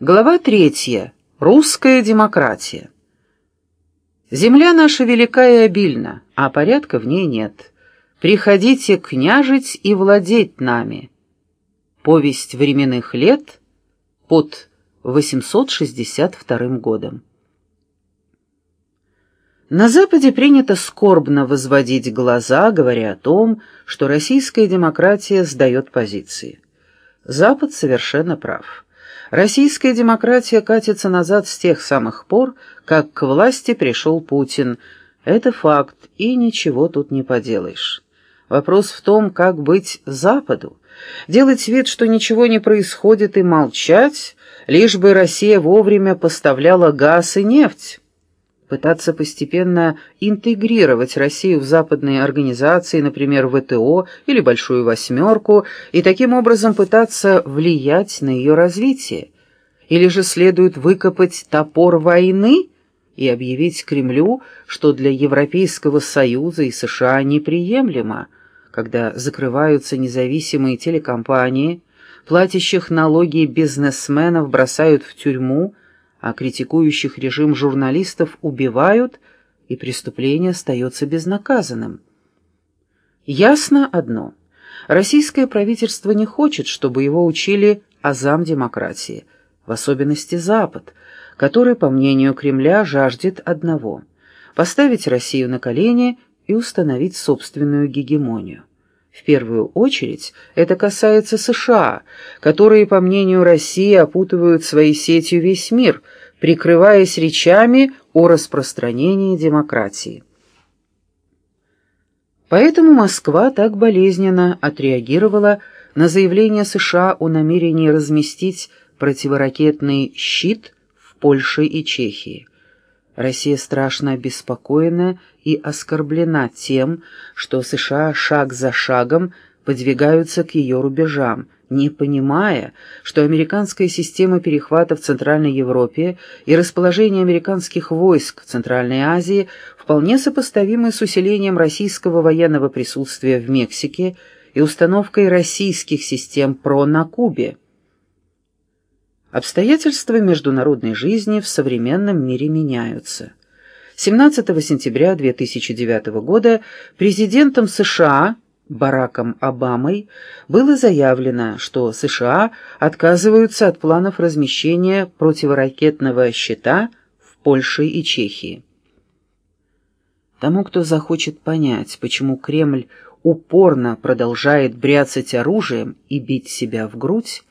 Глава третья. Русская демократия. Земля наша велика и обильна, а порядка в ней нет. Приходите княжить и владеть нами. Повесть временных лет под 862 годом. На Западе принято скорбно возводить глаза, говоря о том, что российская демократия сдает позиции. Запад совершенно прав. Российская демократия катится назад с тех самых пор, как к власти пришел Путин. Это факт, и ничего тут не поделаешь. Вопрос в том, как быть Западу. Делать вид, что ничего не происходит, и молчать, лишь бы Россия вовремя поставляла газ и нефть пытаться постепенно интегрировать Россию в западные организации, например, ВТО или Большую Восьмерку, и таким образом пытаться влиять на ее развитие? Или же следует выкопать топор войны и объявить Кремлю, что для Европейского Союза и США неприемлемо, когда закрываются независимые телекомпании, платящих налоги бизнесменов бросают в тюрьму, а критикующих режим журналистов убивают, и преступление остается безнаказанным. Ясно одно. Российское правительство не хочет, чтобы его учили азам демократии, в особенности Запад, который, по мнению Кремля, жаждет одного – поставить Россию на колени и установить собственную гегемонию. В первую очередь это касается США, которые, по мнению России, опутывают своей сетью весь мир, прикрываясь речами о распространении демократии. Поэтому Москва так болезненно отреагировала на заявление США о намерении разместить противоракетный щит в Польше и Чехии. Россия страшно обеспокоена и оскорблена тем, что США шаг за шагом подвигаются к ее рубежам, не понимая, что американская система перехвата в Центральной Европе и расположение американских войск в Центральной Азии вполне сопоставимы с усилением российского военного присутствия в Мексике и установкой российских систем ПРО на Кубе. Обстоятельства международной жизни в современном мире меняются. 17 сентября 2009 года президентом США Бараком Обамой было заявлено, что США отказываются от планов размещения противоракетного щита в Польше и Чехии. Тому, кто захочет понять, почему Кремль упорно продолжает бряцать оружием и бить себя в грудь,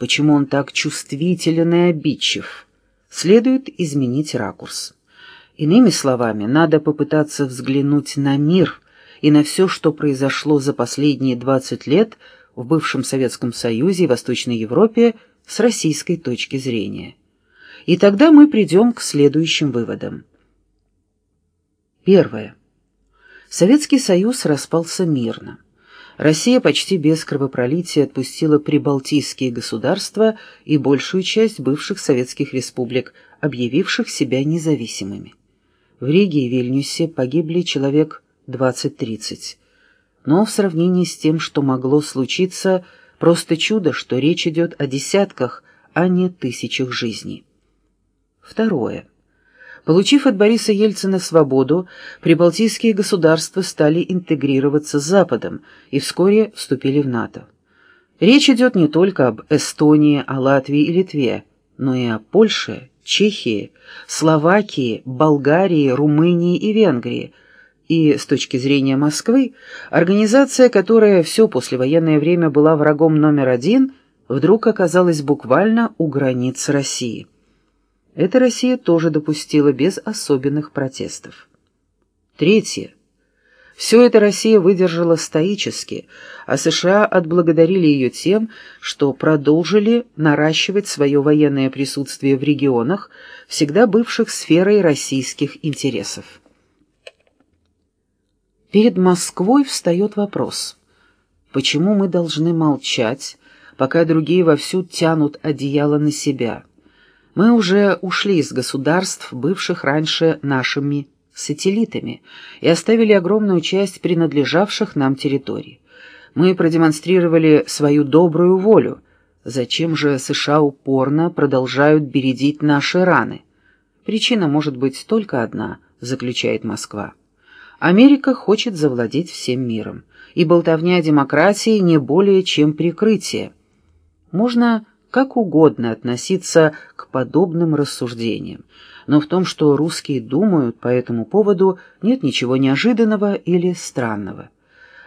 почему он так чувствителен и обидчив, следует изменить ракурс. Иными словами, надо попытаться взглянуть на мир и на все, что произошло за последние 20 лет в бывшем Советском Союзе и Восточной Европе с российской точки зрения. И тогда мы придем к следующим выводам. Первое. Советский Союз распался мирно. Россия почти без кровопролития отпустила прибалтийские государства и большую часть бывших советских республик, объявивших себя независимыми. В Риге и Вильнюсе погибли человек 20-30. Но в сравнении с тем, что могло случиться, просто чудо, что речь идет о десятках, а не тысячах жизней. Второе. Получив от Бориса Ельцина свободу, прибалтийские государства стали интегрироваться с Западом и вскоре вступили в НАТО. Речь идет не только об Эстонии, о Латвии и Литве, но и о Польше, Чехии, Словакии, Болгарии, Румынии и Венгрии, и, с точки зрения Москвы, организация, которая все послевоенное время была врагом номер один, вдруг оказалась буквально у границ России. Это Россия тоже допустила без особенных протестов. Третье. Все это Россия выдержала стоически, а США отблагодарили ее тем, что продолжили наращивать свое военное присутствие в регионах, всегда бывших сферой российских интересов. Перед Москвой встает вопрос, почему мы должны молчать, пока другие вовсю тянут одеяло на себя – мы уже ушли из государств, бывших раньше нашими сателлитами, и оставили огромную часть принадлежавших нам территорий. Мы продемонстрировали свою добрую волю, Зачем же США упорно продолжают бередить наши раны? Причина может быть только одна, заключает Москва. Америка хочет завладеть всем миром, и болтовня демократии не более чем прикрытие. Можно как угодно относиться к подобным рассуждениям, но в том, что русские думают по этому поводу, нет ничего неожиданного или странного.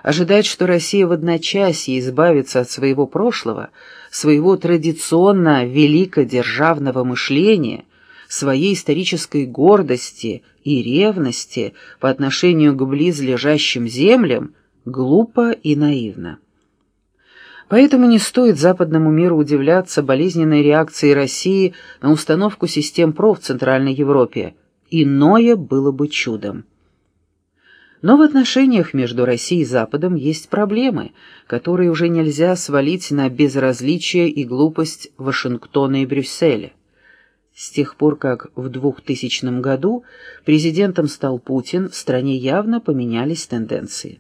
Ожидать, что Россия в одночасье избавится от своего прошлого, своего традиционно великодержавного мышления, своей исторической гордости и ревности по отношению к близлежащим землям, глупо и наивно. Поэтому не стоит западному миру удивляться болезненной реакции России на установку систем ПРО в Центральной Европе. Иное было бы чудом. Но в отношениях между Россией и Западом есть проблемы, которые уже нельзя свалить на безразличие и глупость Вашингтона и Брюсселя. С тех пор, как в 2000 году президентом стал Путин, в стране явно поменялись тенденции.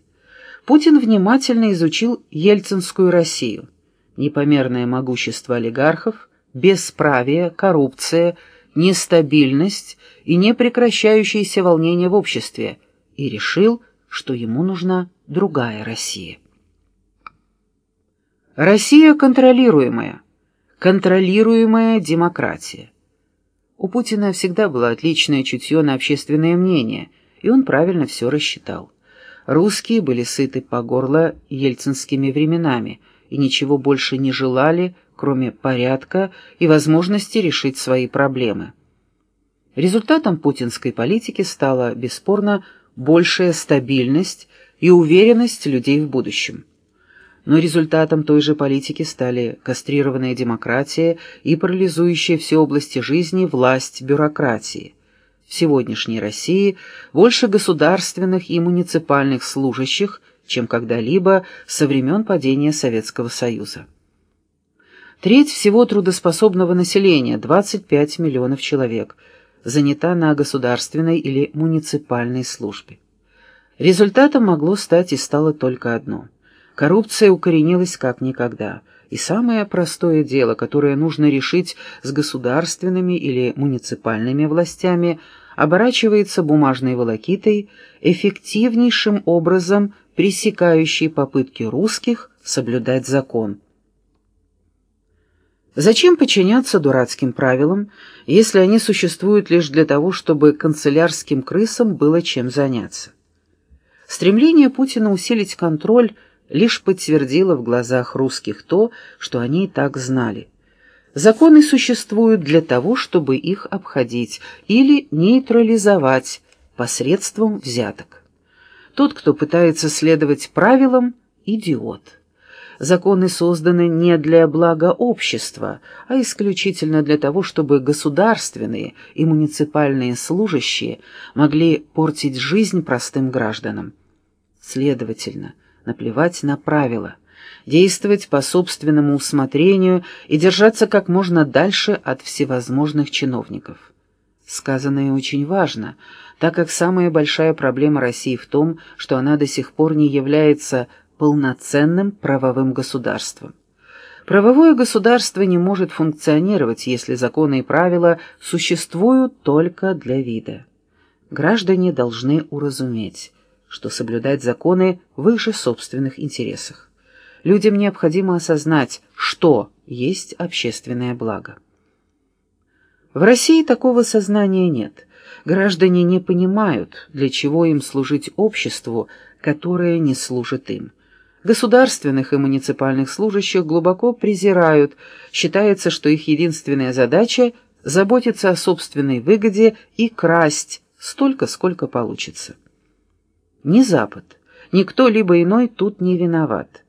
Путин внимательно изучил ельцинскую Россию. Непомерное могущество олигархов, бесправие, коррупция, нестабильность и непрекращающиеся волнения в обществе – и решил, что ему нужна другая Россия. Россия контролируемая, контролируемая демократия. У Путина всегда было отличное чутье на общественное мнение, и он правильно все рассчитал. Русские были сыты по горло ельцинскими временами и ничего больше не желали, кроме порядка и возможности решить свои проблемы. Результатом путинской политики стало, бесспорно, большая стабильность и уверенность людей в будущем. Но результатом той же политики стали кастрированная демократия и парализующая все области жизни власть бюрократии. Сегодняшней России больше государственных и муниципальных служащих, чем когда-либо со времен падения Советского Союза. Треть всего трудоспособного населения, 25 миллионов человек – занята на государственной или муниципальной службе. Результатом могло стать и стало только одно. Коррупция укоренилась как никогда, и самое простое дело, которое нужно решить с государственными или муниципальными властями, оборачивается бумажной волокитой, эффективнейшим образом пресекающей попытки русских соблюдать закон – Зачем подчиняться дурацким правилам, если они существуют лишь для того, чтобы канцелярским крысам было чем заняться? Стремление Путина усилить контроль лишь подтвердило в глазах русских то, что они и так знали. Законы существуют для того, чтобы их обходить или нейтрализовать посредством взяток. Тот, кто пытается следовать правилам, – идиот. Законы созданы не для блага общества, а исключительно для того, чтобы государственные и муниципальные служащие могли портить жизнь простым гражданам. Следовательно, наплевать на правила, действовать по собственному усмотрению и держаться как можно дальше от всевозможных чиновников. Сказанное очень важно, так как самая большая проблема России в том, что она до сих пор не является полноценным правовым государством. Правовое государство не может функционировать, если законы и правила существуют только для вида. Граждане должны уразуметь, что соблюдать законы в их же собственных интересах. Людям необходимо осознать, что есть общественное благо. В России такого сознания нет. Граждане не понимают, для чего им служить обществу, которое не служит им. Государственных и муниципальных служащих глубоко презирают, считается, что их единственная задача – заботиться о собственной выгоде и красть столько, сколько получится. Ни Запад, ни кто-либо иной тут не виноват.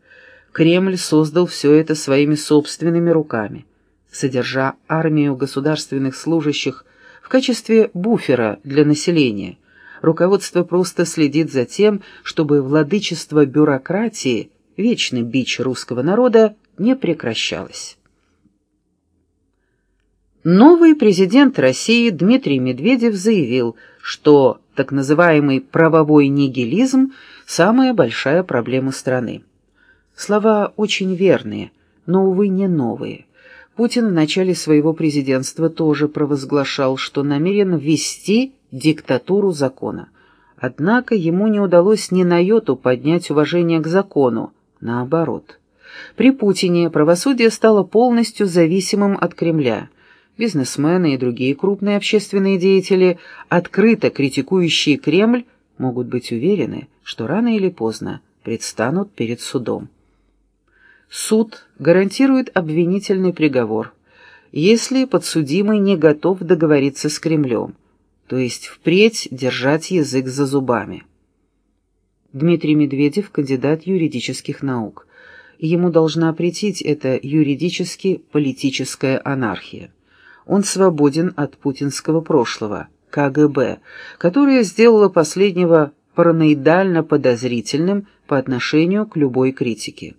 Кремль создал все это своими собственными руками, содержа армию государственных служащих в качестве буфера для населения – руководство просто следит за тем, чтобы владычество бюрократии, вечный бич русского народа, не прекращалось. Новый президент России Дмитрий Медведев заявил, что так называемый правовой нигилизм – самая большая проблема страны. Слова очень верные, но, увы, не новые. Путин в начале своего президентства тоже провозглашал, что намерен ввести диктатуру закона. Однако ему не удалось ни на йоту поднять уважение к закону, наоборот. При Путине правосудие стало полностью зависимым от Кремля. Бизнесмены и другие крупные общественные деятели, открыто критикующие Кремль, могут быть уверены, что рано или поздно предстанут перед судом. Суд гарантирует обвинительный приговор, если подсудимый не готов договориться с Кремлем, то есть впредь держать язык за зубами. Дмитрий Медведев – кандидат юридических наук. Ему должна претить эта юридически-политическая анархия. Он свободен от путинского прошлого, КГБ, которое сделало последнего параноидально подозрительным по отношению к любой критике.